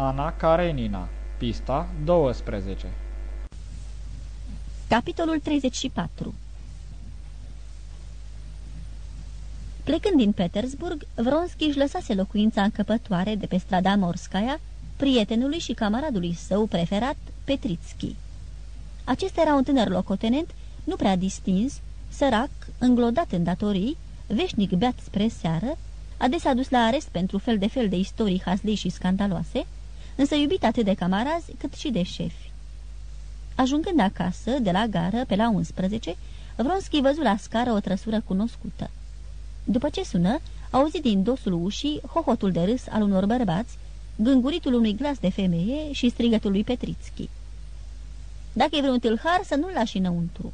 Ana Karenina Pista 12 Capitolul 34 Plecând din Petersburg, Vronski își lăsase locuința încăpătoare de pe strada Morskaya, prietenului și camaradului său preferat, Petritski. Acesta era un tânăr locotenent, nu prea distins, sărac, înglodat în datorii, veșnic beat spre seară, adesea dus la arest pentru fel de fel de istorii hazlei și scandaloase, însă iubit atât de camarazi cât și de șefi. Ajungând acasă, de la gară, pe la 11, Vronski văzu la scară o trăsură cunoscută. După ce sună, auzi din dosul ușii hohotul de râs al unor bărbați, gânguritul unui glas de femeie și strigătul lui Petritski. Dacă e vreun tâlhar, să nu-l lași înăuntru."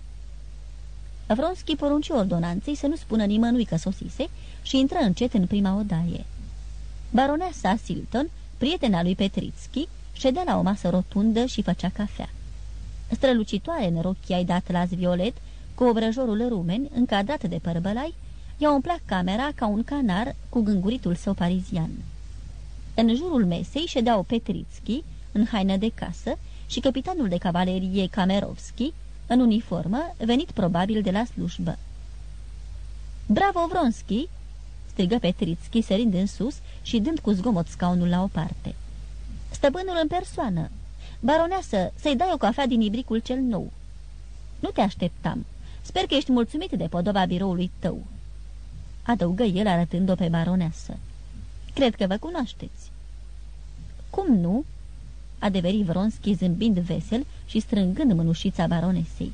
Vronski porunci ordonanței să nu spună nimănui că sosise și intră încet în prima odaie. Baroneasa Silton, prietena lui Petritski, ședea la o masă rotundă și făcea cafea. Strălucitoare în rochia ai dat las violet, cu obrăjorul rumen, încadrat de părbălai, i-a umplat camera ca un canar cu gânguritul său parizian. În jurul mesei ședeau Petritski, în haină de casă, și capitanul de cavalerie Kamerovski, în uniformă, venit probabil de la slujbă. Bravo, Vronski!" Strigă Petritski, sărind în sus și dând cu zgomot scaunul la o parte. Stăpânul în persoană! Baroneasă, să-i dai o cafea din ibricul cel nou." Nu te așteptam. Sper că ești mulțumit de podoba biroului tău." Adăugă el arătând-o pe baroneasă. Cred că vă cunoașteți." Cum nu?" adeveri Vronski zâmbind vesel și strângând mânușița baronesei.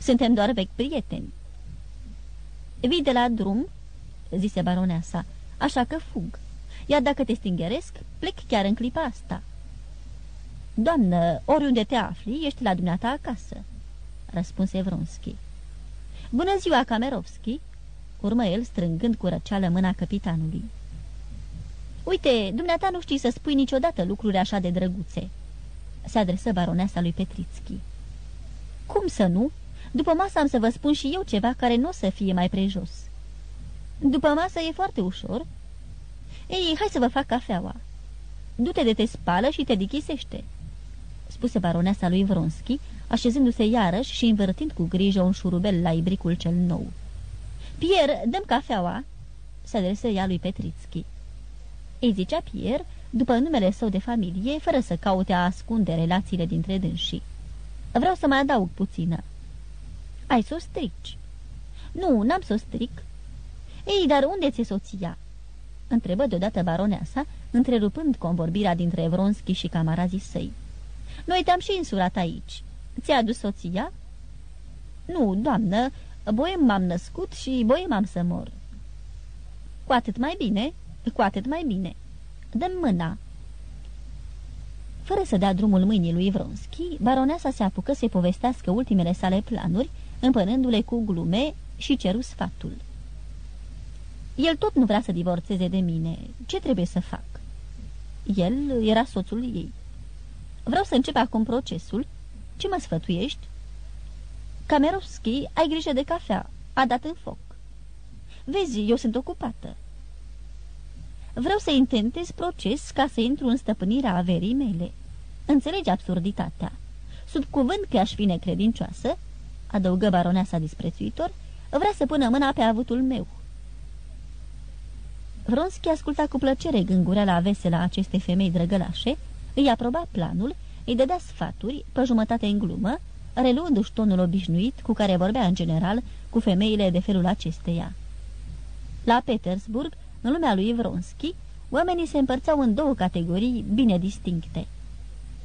Suntem doar vechi prieteni." Vii de la drum?" Zise baroneasa, așa că fug. Iar dacă te stingeresc, plec chiar în clipa asta." Doamnă, oriunde te afli, ești la dumneata acasă," răspunse Vronski. Bună ziua, Kamerovski!" urmă el strângând cu răceală mâna capitanului. Uite, dumneata nu știi să spui niciodată lucruri așa de drăguțe." Se adresă baroneasa lui Petritski. Cum să nu? După masă am să vă spun și eu ceva care nu o să fie mai prejos." După masă e foarte ușor." Ei, hai să vă fac cafeaua." Du-te de te spală și te dichisește." spuse baroneasa lui Vronski, așezându-se iarăși și învârtind cu grijă un șurubel la ibricul cel nou. Pierre, dăm cafeaua!" se adresă ea lui Petritski. Îi zicea Pierre, după numele său de familie, fără să caute a ascunde relațiile dintre dânsii. Vreau să mai adaug puțină." Ai să o strici." Nu, n-am să o stric." Ei, dar unde ți-e soția?" întrebă deodată baroneasa, întrerupând convorbirea dintre Vronski și camarazii săi. Noi te-am și insulat aici. Ți-a adus soția?" Nu, doamnă, boem m-am născut și boem am să mor." Cu atât mai bine, cu atât mai bine. Dăm mâna." Fără să dea drumul mâinii lui Vronski, baroneasa se apucă să-i povestească ultimele sale planuri, împănându-le cu glume și ceru sfatul. El tot nu vrea să divorțeze de mine. Ce trebuie să fac?" El era soțul ei. Vreau să încep acum procesul. Ce mă sfătuiești?" Kamerovski, ai grijă de cafea. A dat în foc." Vezi, eu sunt ocupată." Vreau să intentez proces ca să intru în stăpânirea averii mele. Înțelegi absurditatea. Sub cuvânt că aș fi necredincioasă, adăugă baroneasa disprețuitor, vrea să pună mâna pe avutul meu. Vronski asculta cu plăcere gângureala veselă a acestei femei drăgălașe, îi aproba planul, îi dădea sfaturi, pe jumătate în glumă, reluându-și tonul obișnuit cu care vorbea în general cu femeile de felul acesteia. La Petersburg, în lumea lui Vronski, oamenii se împărțeau în două categorii bine distincte.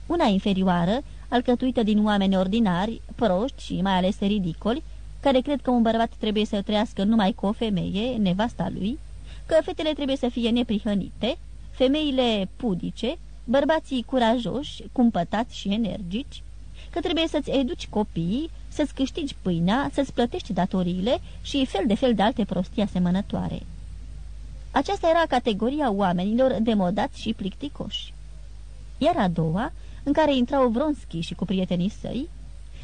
Una inferioară, alcătuită din oameni ordinari, proști și mai ales ridicoli, care cred că un bărbat trebuie să trăiască numai cu o femeie, nevasta lui, că fetele trebuie să fie neprihănite, femeile pudice, bărbații curajoși, cumpătați și energici, că trebuie să-ți educi copiii, să-ți câștigi pâinea, să-ți plătești datoriile și fel de fel de alte prostii asemănătoare. Aceasta era categoria oamenilor demodați și plicticoși. Iar a doua, în care intrau Vronski și cu prietenii săi,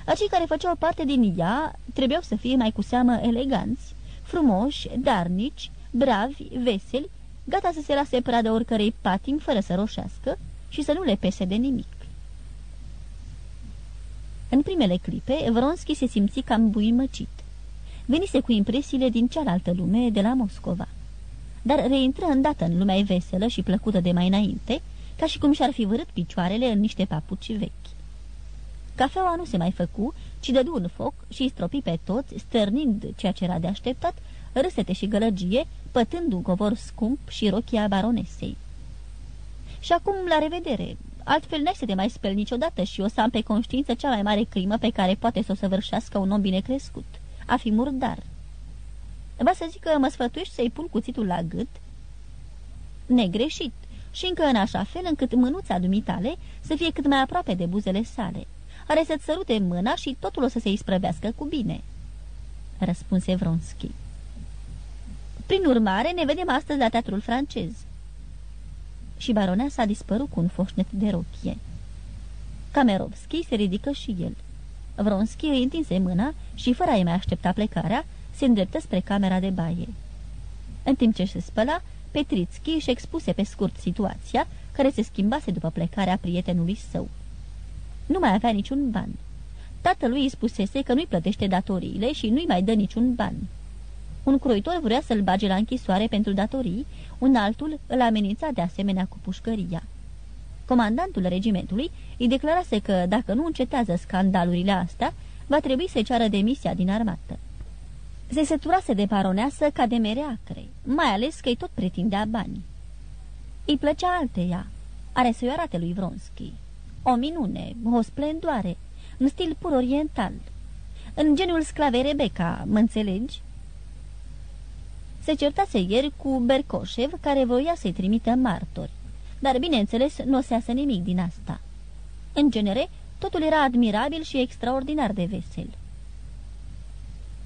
acei care făceau parte din ea trebuiau să fie mai cu seamă eleganți, frumoși, darnici, bravi, veseli, gata să se lase pradă oricărei patim fără să roșească și să nu le pese de nimic. În primele clipe, Vronski se simți cam buimăcit. Venise cu impresiile din cealaltă lume, de la Moscova. Dar reintră îndată în lumea veselă și plăcută de mai înainte, ca și cum și-ar fi vărât picioarele în niște papuci vechi. Cafeaua nu se mai făcu, ci dădu un foc și îi stropi pe toți, stârnind ceea ce era de așteptat, râsete și gălăgie, pătând un covor scump și rochia baronesei. Și acum, la revedere! Altfel n-ai să te mai speli niciodată și o să am pe conștiință cea mai mare crimă pe care poate să o săvârșească un om bine crescut, a fi murdar. Va să zic că mă sfătuiești să-i pun cuțitul la gât? Negreșit, și încă în așa fel încât mânuța dumitale să fie cât mai aproape de buzele sale. Are să-ți sărute mâna și totul o să se isprăvească cu bine, răspunse Vronski. Prin urmare, ne vedem astăzi la teatrul francez. Și baronea s-a dispărut cu un foșnet de rochie. Kamerovski se ridică și el. Vronski îi întinse mâna și, fără a-i mai aștepta plecarea, se îndreptă spre camera de baie. În timp ce se spăla, Petritski își expuse pe scurt situația, care se schimbase după plecarea prietenului său. Nu mai avea niciun ban. Tatălui îi spusese că nu-i plătește datoriile și nu-i mai dă niciun ban. Un croitor vrea să-l bage la închisoare pentru datorii, un altul îl amenința de asemenea cu pușcăria. Comandantul regimentului îi declarase că, dacă nu încetează scandalurile astea, va trebui să ceară demisia din armată. Se săturase de paroneasă ca de mereacre, mai ales că-i tot pretindea bani. Îi plăcea alteia, are să-i arate lui Vronski. O minune, o splendoare, în stil pur oriental. În genul sclavei Rebecca, mă înțelegi? Se certase ieri cu Bercoșev, care voia să-i trimită martori. Dar, bineînțeles, nu o se iasă nimic din asta. În genere, totul era admirabil și extraordinar de vesel.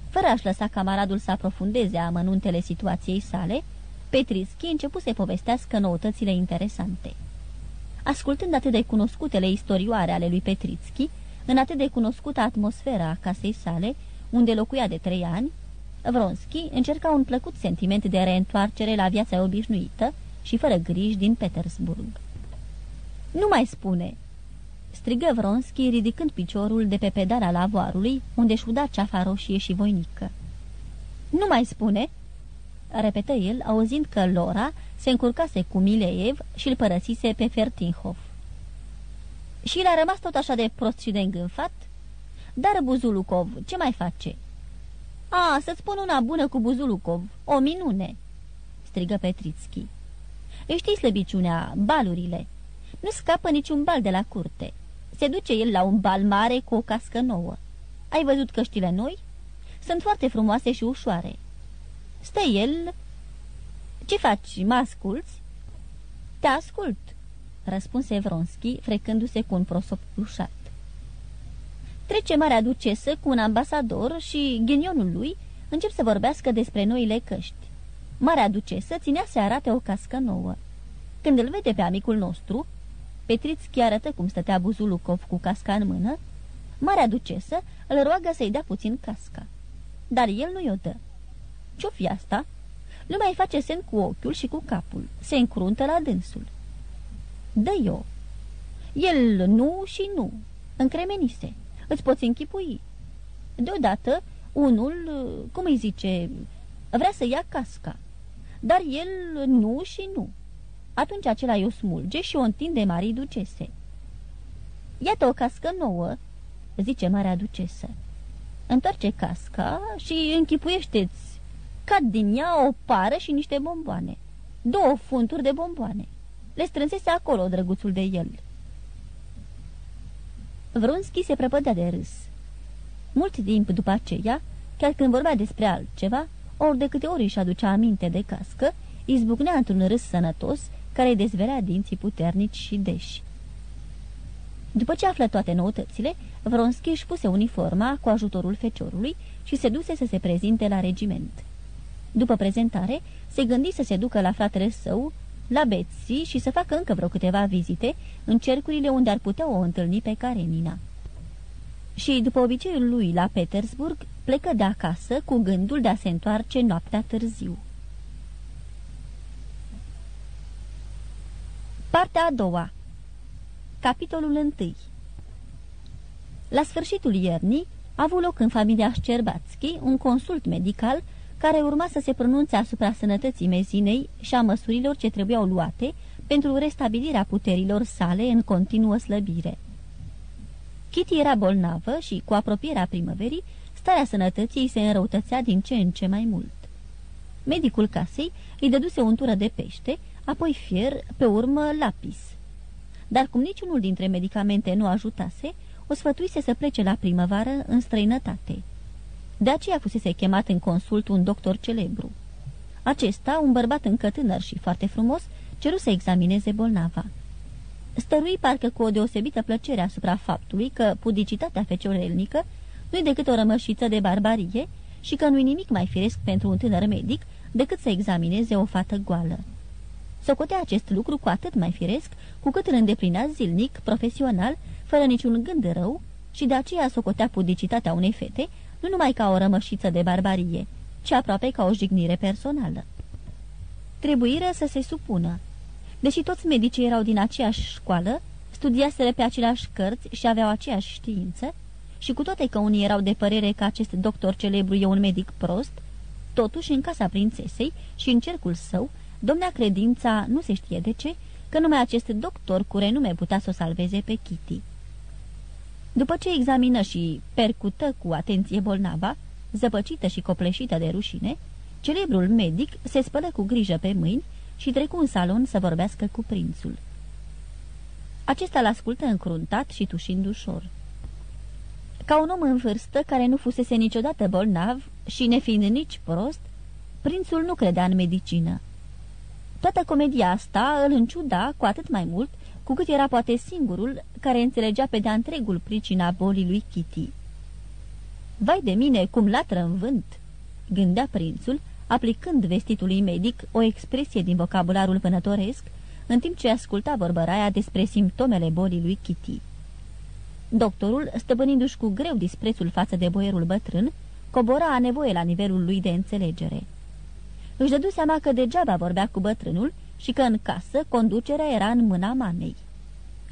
Fără a-și lăsa camaradul să aprofundeze amănuntele situației sale, Petrischi începu să povestească noutățile interesante. Ascultând atât de cunoscutele istorioare ale lui Petritski, în atât de cunoscută atmosfera a casei sale, unde locuia de trei ani, Vronski încerca un plăcut sentiment de reîntoarcere la viața obișnuită și fără griji din Petersburg. Nu mai spune!" strigă Vronski ridicând piciorul de pe pedala lavoarului, unde și uda ceafa roșie și voinică. Nu mai spune!" repetă el, auzind că Lora se încurcase cu Mileev și îl părăsise pe Fertinhof. Și l-a rămas tot așa de prost și de îngânfat? Dar Buzulukov, ce mai face?" A, să-ți spun una bună cu Buzulukov, o minune!" strigă Petritski. Știi slăbiciunea, balurile. Nu scapă niciun bal de la curte. Se duce el la un bal mare cu o cască nouă. Ai văzut căștile noi? Sunt foarte frumoase și ușoare. Stă el... Ce faci, mă asculți? Te ascult, răspunse Vronski, frecându-se cu un prosop plușat. Trece marea ducesă cu un ambasador și ghinionul lui încep să vorbească despre noile căști. Marea ducesă ținea să arate o cască nouă. Când îl vede pe amicul nostru, Petrițchi arătă cum stătea Buzulukov cu casca în mână, Marea ducesă îl roagă să-i dea puțin casca. Dar el nu-i o dă. Ce-o fi asta? Lumea îi face semn cu ochiul și cu capul. Se încruntă la dânsul. Dă-i-o. El nu și nu. Încremenise. Îți poți închipui. Deodată, unul, cum îi zice, vrea să ia casca. Dar el nu și nu. Atunci acela o smulge și o întinde marii ducese. Iată o cască nouă, zice marea ducesă. Întoarce casca și închipuiește-ți cad din ea o pară și niște bomboane. Două funturi de bomboane. Le strânsese acolo, drăguțul de el. Vrunski se prăpădea de râs. Mult timp după aceea, chiar când vorbea despre altceva, ori de câte ori își aducea aminte de cască, izbucnea într-un râs sănătos care îi dezverea dinții puternici și deși. După ce află toate noutățile, Vronski își puse uniforma cu ajutorul feciorului și se duse să se prezinte la regiment. După prezentare, se gândi să se ducă la fratele său, la Betsy și să facă încă vreo câteva vizite în cercurile unde ar putea o întâlni pe Karenina. Și, după obiceiul lui la Petersburg, plecă de acasă cu gândul de a se întoarce noaptea târziu. Partea a doua Capitolul 1 La sfârșitul iernii a avut loc în familia Șcerbațchi un consult medical care urma să se pronunțe asupra sănătății mezinei și a măsurilor ce trebuiau luate pentru restabilirea puterilor sale în continuă slăbire. Kitty era bolnavă și, cu apropierea primăverii, starea sănătății se înrăutățea din ce în ce mai mult. Medicul casei îi dăduse o untură de pește, apoi fier, pe urmă lapis. Dar cum niciunul dintre medicamente nu ajutase, o sfătuise să plece la primăvară în străinătate. De aceea fusese chemat în consult un doctor celebru. Acesta, un bărbat încă tânăr și foarte frumos, ceru să examineze bolnava. Stărui parcă cu o deosebită plăcere asupra faptului că pudicitatea feciorelnică nu-i decât o rămășiță de barbarie și că nu-i nimic mai firesc pentru un tânăr medic decât să examineze o fată goală. Socotea acest lucru cu atât mai firesc, cu cât îl îndeplinea zilnic, profesional, fără niciun gând rău, și de aceea socotea pudicitatea unei fete nu numai ca o rămășiță de barbarie, ci aproape ca o jignire personală. Trebuiră să se supună. Deși toți medicii erau din aceeași școală, studiaseră pe aceleași cărți și aveau aceeași știință, și cu toate că unii erau de părere că acest doctor celebru e un medic prost, totuși în casa prințesei și în cercul său, domnea credința, nu se știe de ce, că numai acest doctor cu renume putea să o salveze pe Kitty. După ce examină și percută cu atenție bolnava, zăpăcită și copleșită de rușine, celebrul medic se spălă cu grijă pe mâini și trecu în salon să vorbească cu prințul. Acesta l-ascultă încruntat și tușind ușor. Ca un om în vârstă care nu fusese niciodată bolnav și nefiind nici prost, prințul nu credea în medicină. Toată comedia asta îl înciuda cu atât mai mult cu cât era poate singurul care înțelegea pe de-a întregul pricina bolii lui Kitty. Vai de mine, cum latră în vânt!" gândea prințul, aplicând vestitului medic o expresie din vocabularul vânătoresc, în timp ce asculta vorbăraia despre simptomele bolii lui Kitty. Doctorul, stăpânindu-și cu greu disprețul față de boierul bătrân, cobora a nevoie la nivelul lui de înțelegere. Își dădu seama că degeaba vorbea cu bătrânul și că în casă conducerea era în mâna mamei.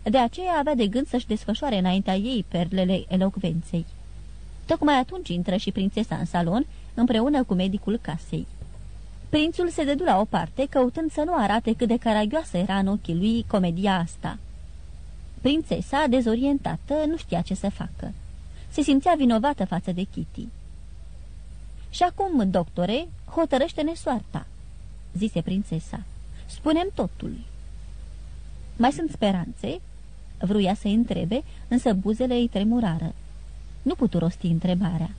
De aceea avea de gând să-și desfășoare înaintea ei perlele elocvenței. Tocmai atunci intră și prințesa în salon, împreună cu medicul casei. Prințul se dădu la o parte, căutând să nu arate cât de caragioasă era în ochii lui comedia asta. Prințesa, dezorientată, nu știa ce să facă. Se simțea vinovată față de Kitty. Și acum, doctore, hotărăște-ne soarta," zise prințesa. Spunem totul." Mai sunt speranțe?" Vruia să-i întrebe, însă buzele îi tremurară. Nu putu rosti întrebarea.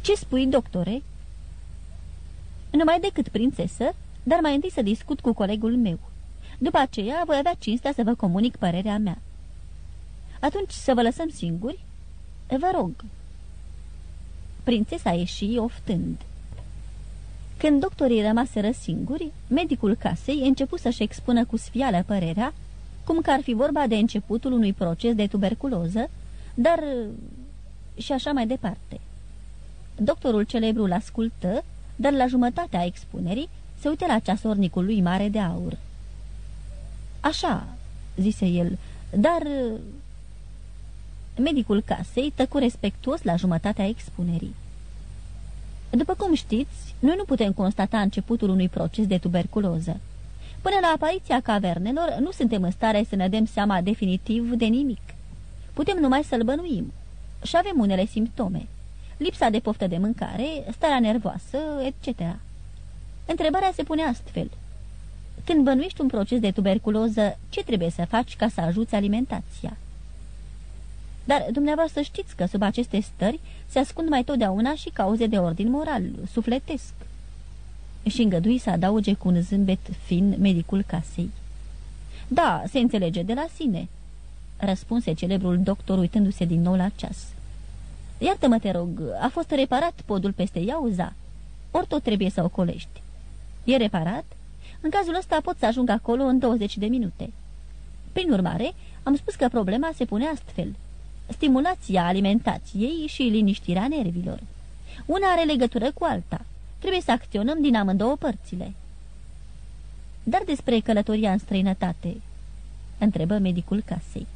Ce spui, doctore?" Numai decât prințesă, dar mai întâi să discut cu colegul meu. După aceea voi avea cinstea să vă comunic părerea mea. Atunci să vă lăsăm singuri? Vă rog." Prințesa ieși oftând. Când doctorii rămaseră singuri, medicul casei început să-și expună cu sfială părerea, cum că ar fi vorba de începutul unui proces de tuberculoză, dar... și așa mai departe. Doctorul celebru l-ascultă, dar la jumătatea expunerii se uită la ceasornicul lui mare de aur. Așa, zise el, dar... Medicul casei tăcu respectuos la jumătatea expunerii. După cum știți, noi nu putem constata începutul unui proces de tuberculoză. Până la apariția cavernelor, nu suntem în stare să ne dăm seama definitiv de nimic. Putem numai să-l bănuim. Și avem unele simptome. Lipsa de poftă de mâncare, starea nervoasă, etc. Întrebarea se pune astfel. Când bănuiești un proces de tuberculoză, ce trebuie să faci ca să ajuți alimentația? Dar dumneavoastră știți că sub aceste stări se ascund mai totdeauna și cauze de ordin moral, sufletesc. Și îngădui să adauge cu un zâmbet fin medicul casei. Da, se înțelege de la sine, răspunse celebrul doctor uitându-se din nou la ceas. Iartă-mă, te rog, a fost reparat podul peste Iauza? Ori tot trebuie să ocolești. E reparat? În cazul ăsta pot să ajung acolo în 20 de minute. Prin urmare, am spus că problema se pune astfel – stimulația alimentației și liniștirea nervilor. Una are legătură cu alta. Trebuie să acționăm din amândouă părțile. Dar despre călătoria în străinătate. întrebă medicul casei.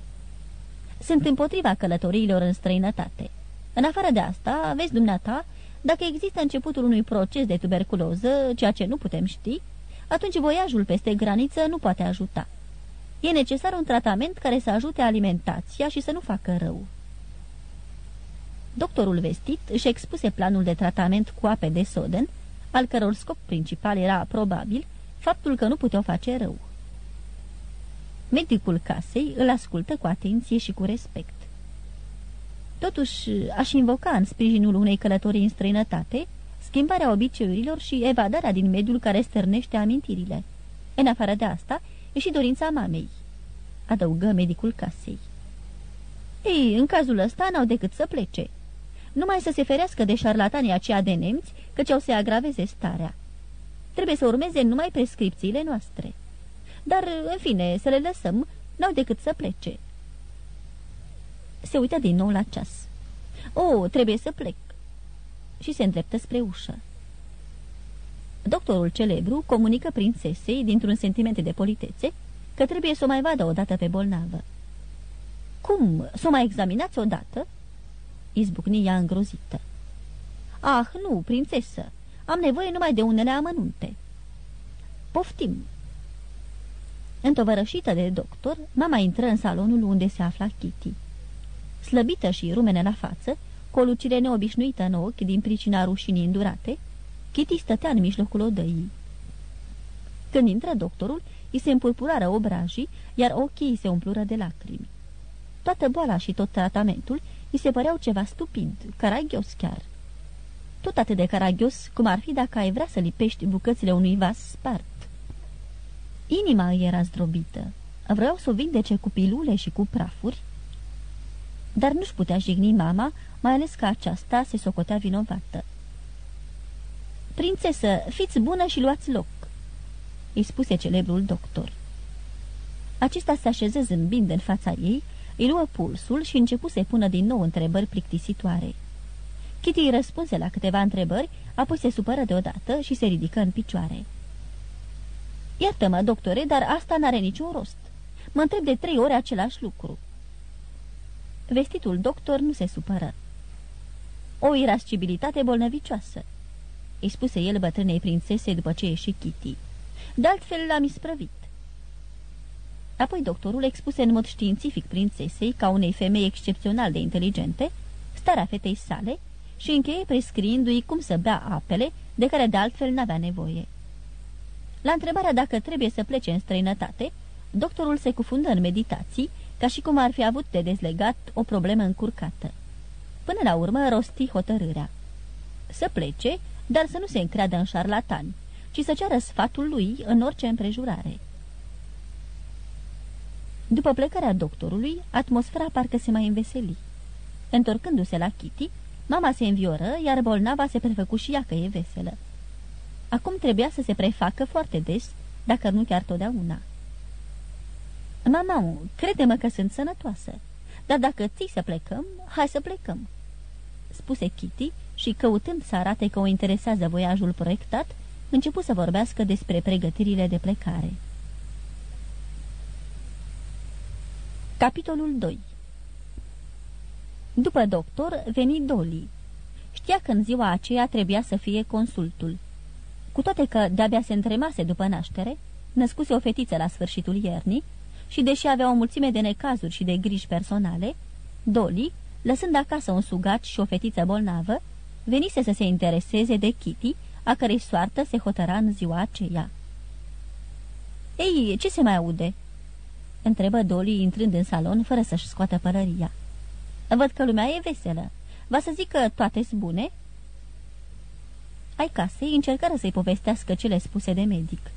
Sunt împotriva călătoriilor în străinătate. În afară de asta, vezi dumneata, dacă există începutul unui proces de tuberculoză, ceea ce nu putem ști, atunci voiajul peste graniță nu poate ajuta. E necesar un tratament care să ajute alimentația și să nu facă rău. Doctorul vestit își expuse planul de tratament cu ape de soden, al căror scop principal era, probabil, faptul că nu puteau face rău. Medicul casei îl ascultă cu atenție și cu respect. Totuși, aș invoca în sprijinul unei călătorii în străinătate schimbarea obiceiurilor și evadarea din mediul care stârnește amintirile. În afară de asta, e și dorința mamei, adăugă medicul casei. Ei, în cazul ăsta n-au decât să plece. Numai să se ferească de șarlatanii aceia de nemți, căci au să agraveze starea. Trebuie să urmeze numai prescripțiile noastre. Dar, în fine, să le lăsăm, n-au decât să plece. Se uită din nou la ceas. O, trebuie să plec. Și se îndreptă spre ușă. Doctorul celebru comunică prințesei, dintr-un sentiment de politețe, că trebuie să o mai vadă odată pe bolnavă. Cum? Să o mai examinați odată?" Izbucni ea îngrozită. Ah, nu, prințesă, am nevoie numai de unele amănunte." Poftim." Întovărășită de doctor, mama intră în salonul unde se afla Kitty. Slăbită și rumene la față, cu o lucire neobișnuită în ochi din pricina rușinii îndurate, Kitty stătea în mijlocul odăii. Când intră doctorul, îi se împurpurară obrajii, iar ochii îi se umplură de lacrimi. Toată boala și tot tratamentul îi se păreau ceva stupid, caragios chiar. Tot atât de caragios cum ar fi dacă ai vrea să lipești bucățile unui vas spart. Inima îi era zdrobită. Vreau să o vindece cu pilule și cu prafuri, dar nu-și putea jigni mama, mai ales că aceasta se socotea vinovată. Prințesă, fiți bună și luați loc!" îi spuse celebrul doctor. Acesta se așeză zâmbind în fața ei, îi luă pulsul și începu să pună din nou întrebări plictisitoare. Kitty îi răspunse la câteva întrebări, apoi se supără deodată și se ridică în picioare. Iartă-mă, doctore, dar asta n-are niciun rost. Mă întreb de trei ori același lucru." Vestitul doctor nu se supără. O irascibilitate bolnăvicioasă, îi spuse el bătrânei prințese după ce ieși Kitty. De altfel l-am isprăvit. Apoi doctorul expuse în mod științific prințesei, ca unei femei excepțional de inteligente, starea fetei sale și încheie prescriindu-i cum să bea apele, de care de altfel n-avea nevoie. La întrebarea dacă trebuie să plece în străinătate, doctorul se cufundă în meditații, ca și cum ar fi avut de dezlegat o problemă încurcată. Până la urmă rosti hotărârea. Să plece, dar să nu se încreadă în șarlatani, ci să ceară sfatul lui în orice împrejurare. După plecarea doctorului, atmosfera parcă se mai înveseli. Întorcându-se la Kitty, mama se învioră, iar bolnava se prefăcu și ea că e veselă. Acum trebuia să se prefacă foarte des, dacă nu chiar totdeauna. Mama, crede-mă că sunt sănătoasă, dar dacă ții să plecăm, hai să plecăm." Spuse Kitty și, căutând să arate că o interesează voiajul proiectat, începu să vorbească despre pregătirile de plecare. Capitolul 2 După doctor veni Dolly. Știa că în ziua aceea trebuia să fie consultul. Cu toate că de-abia se întremase după naștere, născuse o fetiță la sfârșitul iernii și, deși avea o mulțime de necazuri și de griji personale, Dolly, lăsând acasă un sugat și o fetiță bolnavă, venise să se intereseze de Kitty, a cărei soartă se hotăra în ziua aceea. Ei, ce se mai aude?" întrebă Dolly intrând în salon fără să-și scoată pălăria. Văd că lumea e veselă. Va să zic că toate sunt bune?" Ai casei încercară să-i povestească cele spuse de medic.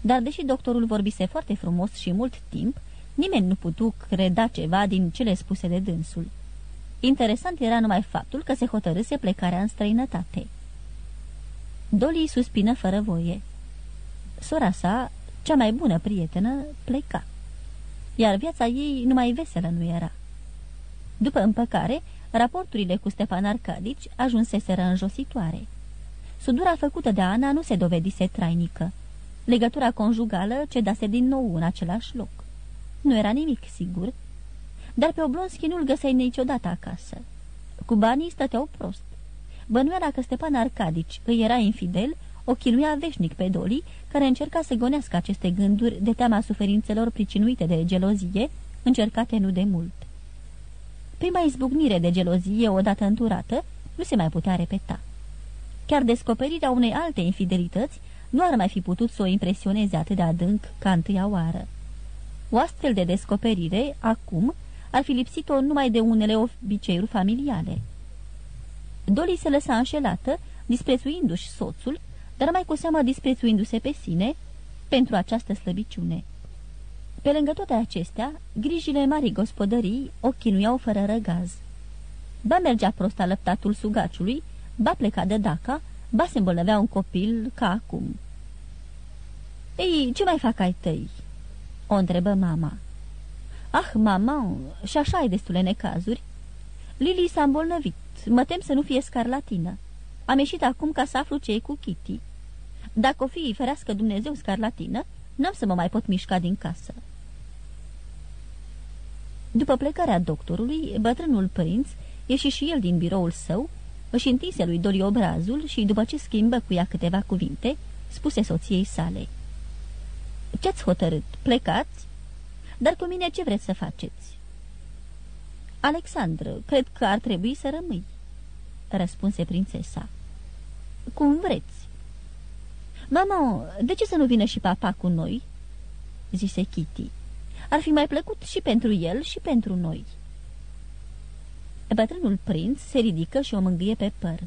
Dar deși doctorul vorbise foarte frumos și mult timp, nimeni nu putu creda ceva din cele spuse de dânsul. Interesant era numai faptul că se hotărâse plecarea în străinătate. Dolly suspină fără voie. Sora sa, cea mai bună prietenă, pleca. Iar viața ei numai veselă nu era. După împăcare, raporturile cu Stepan Arcadici ajunseseră înjositoare. Sudura făcută de Ana nu se dovedise trainică. Legătura conjugală cedase din nou în același loc. Nu era nimic sigur, dar pe Oblonski nu-l găseai niciodată acasă. Cu banii stăteau prost. Bănuiala că Stepan Arcadici îi era infidel, o chinuia veșnic pe Doli, care încerca să gonească aceste gânduri de teama suferințelor pricinuite de gelozie, încercate nu de mult. Prima izbucnire de gelozie, odată înturată, nu se mai putea repeta. Chiar descoperirea unei alte infidelități nu ar mai fi putut să o impresioneze atât de adânc ca întâia oară. O astfel de descoperire, acum, ar fi lipsit-o numai de unele obiceiuri familiale. Doli se lăsa înșelată, disprețuindu-și soțul, dar mai cu seama disprețuindu-se pe sine, pentru această slăbiciune. Pe lângă toate acestea, grijile marii gospodării o chinuiau fără răgaz. Ba mergea prost alăptatul sugaciului, ba pleca de daca, ba se îmbolnăvea un copil ca acum. Ei, ce mai fac ai tăi?" o întrebă mama. Ah, mama, și așa ai destule necazuri. Lili s-a îmbolnăvit, mă tem să nu fie scarlatină. Am ieșit acum ca să aflu ce e cu Kitty. Dacă o fi ferească Dumnezeu scarlatină, n-am să mă mai pot mișca din casă. După plecarea doctorului, bătrânul prinț ieși și el din biroul său, își întinse lui Doli obrazul și, după ce schimbă cu ea câteva cuvinte, spuse soției sale. Ce-ați hotărât? Plecați? Dar cu mine ce vreți să faceți?" Alexandru, cred că ar trebui să rămâi," răspunse prințesa. Cum vreți." Mama, de ce să nu vină și papa cu noi?" zise Kitty. Ar fi mai plăcut și pentru el și pentru noi." Bătrânul prinț se ridică și o mângâie pe păr.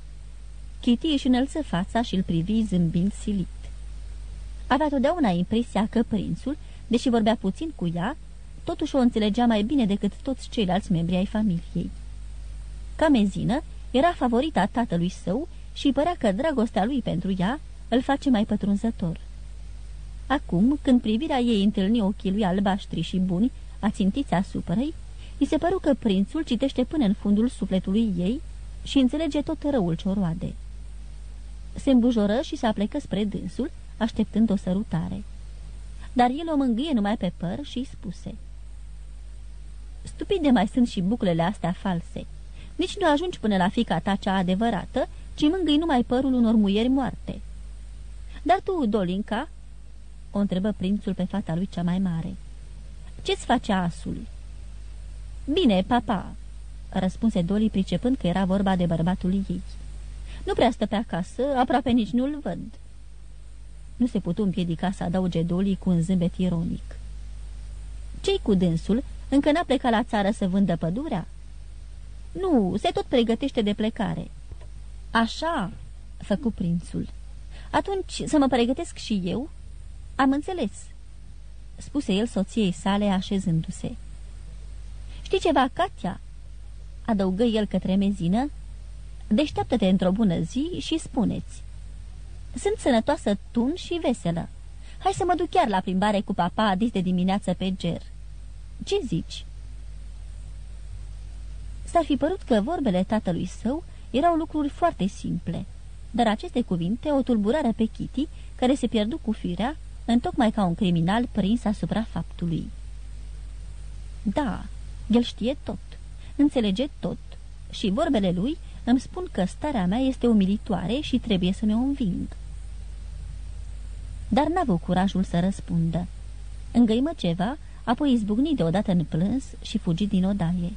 Kitty își înălță fața și îl privi zâmbind silit. Avea totdeauna impresia că prințul, deși vorbea puțin cu ea, totuși o înțelegea mai bine decât toți ceilalți membri ai familiei. Ca mezină, era favorita tatălui său și părea că dragostea lui pentru ea îl face mai pătrunzător. Acum, când privirea ei întâlni ochii lui albaștri și buni, ațintiți asupra ei, îi se păru că prințul citește până în fundul sufletului ei și înțelege tot răul ce o roade. Se îmbujoră și se aplecă spre dânsul, așteptând o sărutare. Dar el o mângâie numai pe păr și îi spuse Stupide mai sunt și buclele astea false. Nici nu ajungi până la fica ta cea adevărată, ci mângâi numai părul unor muieri moarte. Dar tu, Dolinca?" o întrebă prințul pe fata lui cea mai mare. Ce-ți face asul?" Bine, papa," răspunse Doli pricepând că era vorba de bărbatul ei. Nu prea stă pe acasă, aproape nici nu-l văd." Nu se putu împiedica să adauge Doli cu un zâmbet ironic. Ce-i cu dânsul? Încă n-a plecat la țară să vândă pădurea?" Nu, se tot pregătește de plecare." Așa," făcu prințul. Atunci să mă pregătesc și eu?" Am înțeles," spuse el soției sale așezându-se. Știi ceva, Katia?" adăugă el către mezină. Deșteaptă-te într-o bună zi și spuneți. Sunt sănătoasă tun și veselă. Hai să mă duc chiar la plimbare cu papa adis de dimineață pe ger. Ce zici?" S-ar fi părut că vorbele tatălui său erau lucruri foarte simple, dar aceste cuvinte o tulburară pe Kitty, care se pierdu cu firea, întocmai ca un criminal prins asupra faptului. Da, el știe tot, înțelege tot și vorbele lui îmi spun că starea mea este umilitoare și trebuie să mi-o înving. Dar n-a avut curajul să răspundă. Îngăimă ceva, apoi izbucni deodată în plâns și fugi din odaie.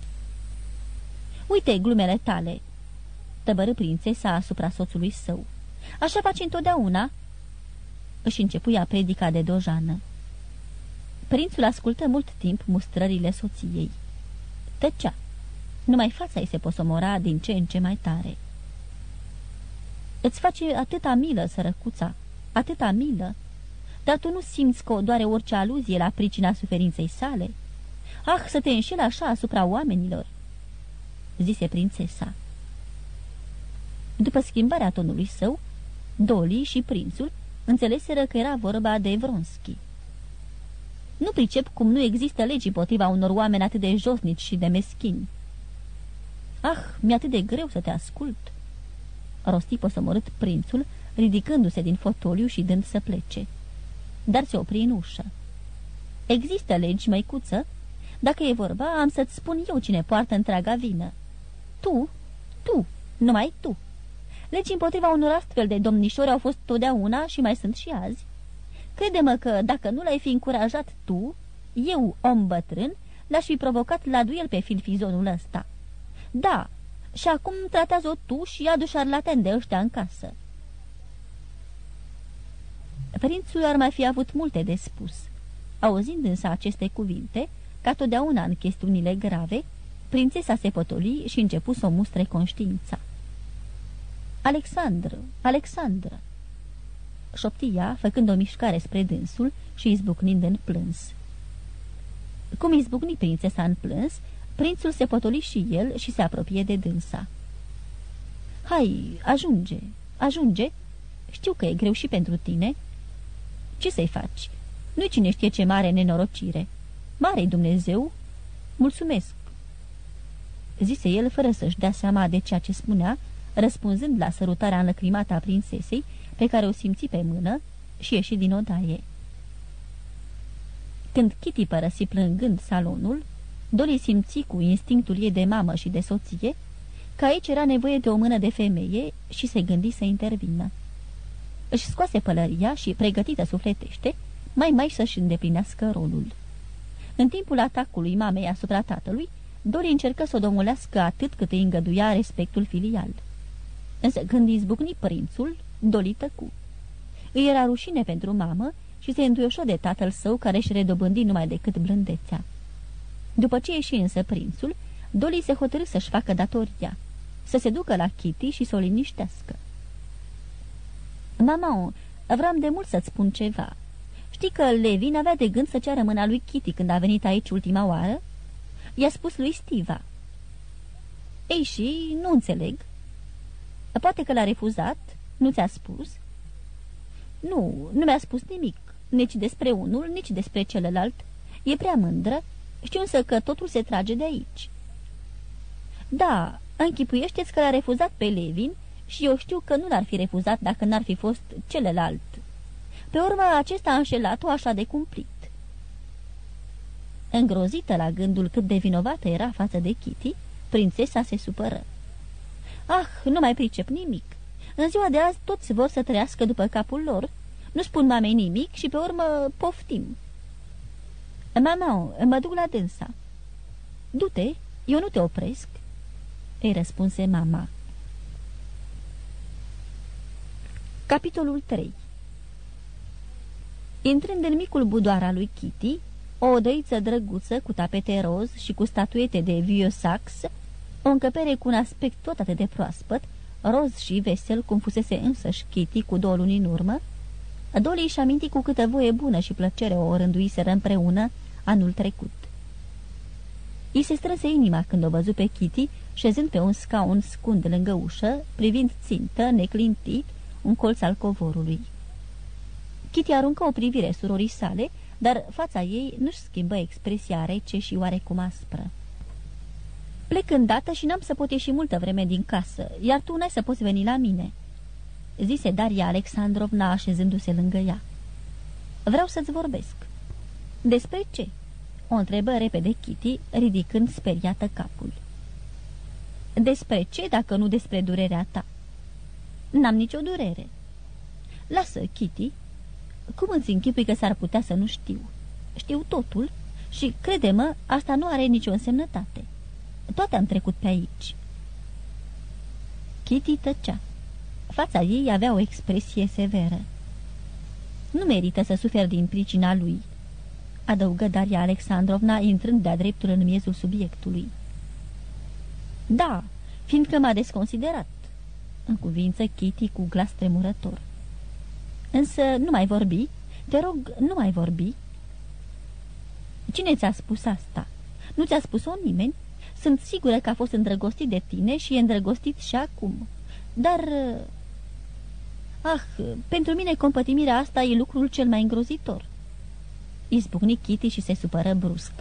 Uite glumele tale!" tăbărâ prințesa asupra soțului său. Așa faci întotdeauna?" Își începuia predica de dojană. Prințul ascultă mult timp mustrările soției. Tăcea. Numai fața ei se posomora din ce în ce mai tare. Îți face atâta milă, sărăcuța, atâta milă, dar tu nu simți că o doare orice aluzie la pricina suferinței sale? Ah, să te înșel așa asupra oamenilor!" zise prințesa. După schimbarea tonului său, Doli și prințul înțeleseră că era vorba de Vronski. Nu pricep cum nu există legi potriva unor oameni atât de josnici și de meschini. Ah, mi-e atât de greu să te ascult!" rosti posomorât prințul, ridicându-se din fotoliu și dând să plece. Dar se opri în ușă. Există legi, măicuță? Dacă e vorba, am să-ți spun eu cine poartă întreaga vină. Tu, tu, numai tu. Legi împotriva unor astfel de domnișori au fost totdeauna și mai sunt și azi. Crede-mă că dacă nu l-ai fi încurajat tu, eu, om bătrân, l-aș fi provocat la duel pe filfizonul ăsta. Da, și acum tratează-o tu și adu șarlaten de ăștia în casă. Prințul ar mai fi avut multe de spus. Auzind însă aceste cuvinte, ca totdeauna în chestiunile grave, prințesa se potoli și începu să o mustre conștiința. Alexandru, Alexandru! Șoptia, făcând o mișcare spre dânsul și izbucnind în plâns. Cum izbucni prințesa în plâns, prințul se potoli și el și se apropie de dânsa. Hai, ajunge, ajunge! Știu că e greu și pentru tine. Ce să-i faci? Nu-i cine știe ce mare nenorocire. Mare Dumnezeu? Mulțumesc! Zise el fără să-și dea seama de ceea ce spunea, răspunzând la sărutarea înlăcrimată a prințesei, pe care o simți pe mână, și ieși din odaie. Când Kitty părăsi plângând salonul, Dolly simți cu instinctul ei de mamă și de soție că aici era nevoie de o mână de femeie și se gândi să intervină. Își scoase pălăria și, pregătită sufletește, mai mai să-și îndeplinească rolul. În timpul atacului mamei asupra tatălui, Dori încercă să o domolească atât cât îi îngăduia respectul filial. Însă când izbucni prințul, Doli tăcu. Îi era rușine pentru mamă și se înduioșă de tatăl său care își redobândi numai decât blândețea. După ce ieși însă prințul, Doli se hotărâ să-și facă datoria, să se ducă la Kitty și să o liniștească. Mama, vreau de mult să-ți spun ceva. Știi că Levin avea de gând să ceară mâna lui Kitty când a venit aici ultima oară? I-a spus lui Stiva. Ei și nu înțeleg. Poate că l-a refuzat? Nu ți-a spus? Nu, nu mi-a spus nimic, nici despre unul, nici despre celălalt. E prea mândră, știu însă că totul se trage de aici. Da, închipuiește-ți că l-a refuzat pe Levin și eu știu că nu l-ar fi refuzat dacă n-ar fi fost celălalt. Pe urmă, acesta a înșelat-o așa de cumplit. Îngrozită la gândul cât de vinovată era față de Kitty, prințesa se supără. Ah, nu mai pricep nimic. În ziua de azi toți vor să trăiască după capul lor. Nu spun mamei nimic și pe urmă poftim. Mama, mă duc la dânsa. Du-te, eu nu te opresc, îi răspunse mama. Capitolul 3 Intrând în micul budoar al lui Kitty, o odăiță drăguță cu tapete roz și cu statuete de vieux sax, o încăpere cu un aspect tot atât de proaspăt, roz și vesel cum fusese însăși Kitty cu două luni în urmă, Dolly își aminti cu câtă voie bună și plăcere o rânduiseră împreună anul trecut. I se strânse inima când o văzu pe Kitty, șezând pe un scaun scund lângă ușă, privind țintă, neclintit, un colț al covorului. Kitty aruncă o privire surorii sale, dar fața ei nu-și schimbă expresia rece și oarecum aspră. Plec îndată și n-am să pot ieși multă vreme din casă, iar tu n-ai să poți veni la mine," zise Daria Alexandrovna așezându-se lângă ea. Vreau să-ți vorbesc." Despre ce?" o întrebă repede Kitty, ridicând speriată capul. Despre ce, dacă nu despre durerea ta?" N-am nicio durere." Lasă, Kitty. Cum îți închipui că s-ar putea să nu știu? Știu totul și, crede-mă, asta nu are nicio însemnătate. Toate am trecut pe aici." Kitty tăcea. Fața ei avea o expresie severă. Nu merită să suferi din pricina lui," adăugă Daria Alexandrovna, intrând de-a dreptul în miezul subiectului. Da, fiindcă m-a desconsiderat," în cuvință Kitty cu glas tremurător. Însă nu mai vorbi, te rog, nu mai vorbi." Cine ți-a spus asta? Nu ți-a spus-o nimeni? Sunt sigură că a fost îndrăgostit de tine și e îndrăgostit și acum. Dar... Uh, ah, pentru mine compătimirea asta e lucrul cel mai îngrozitor. Izbucni Kitty și se supără brusc.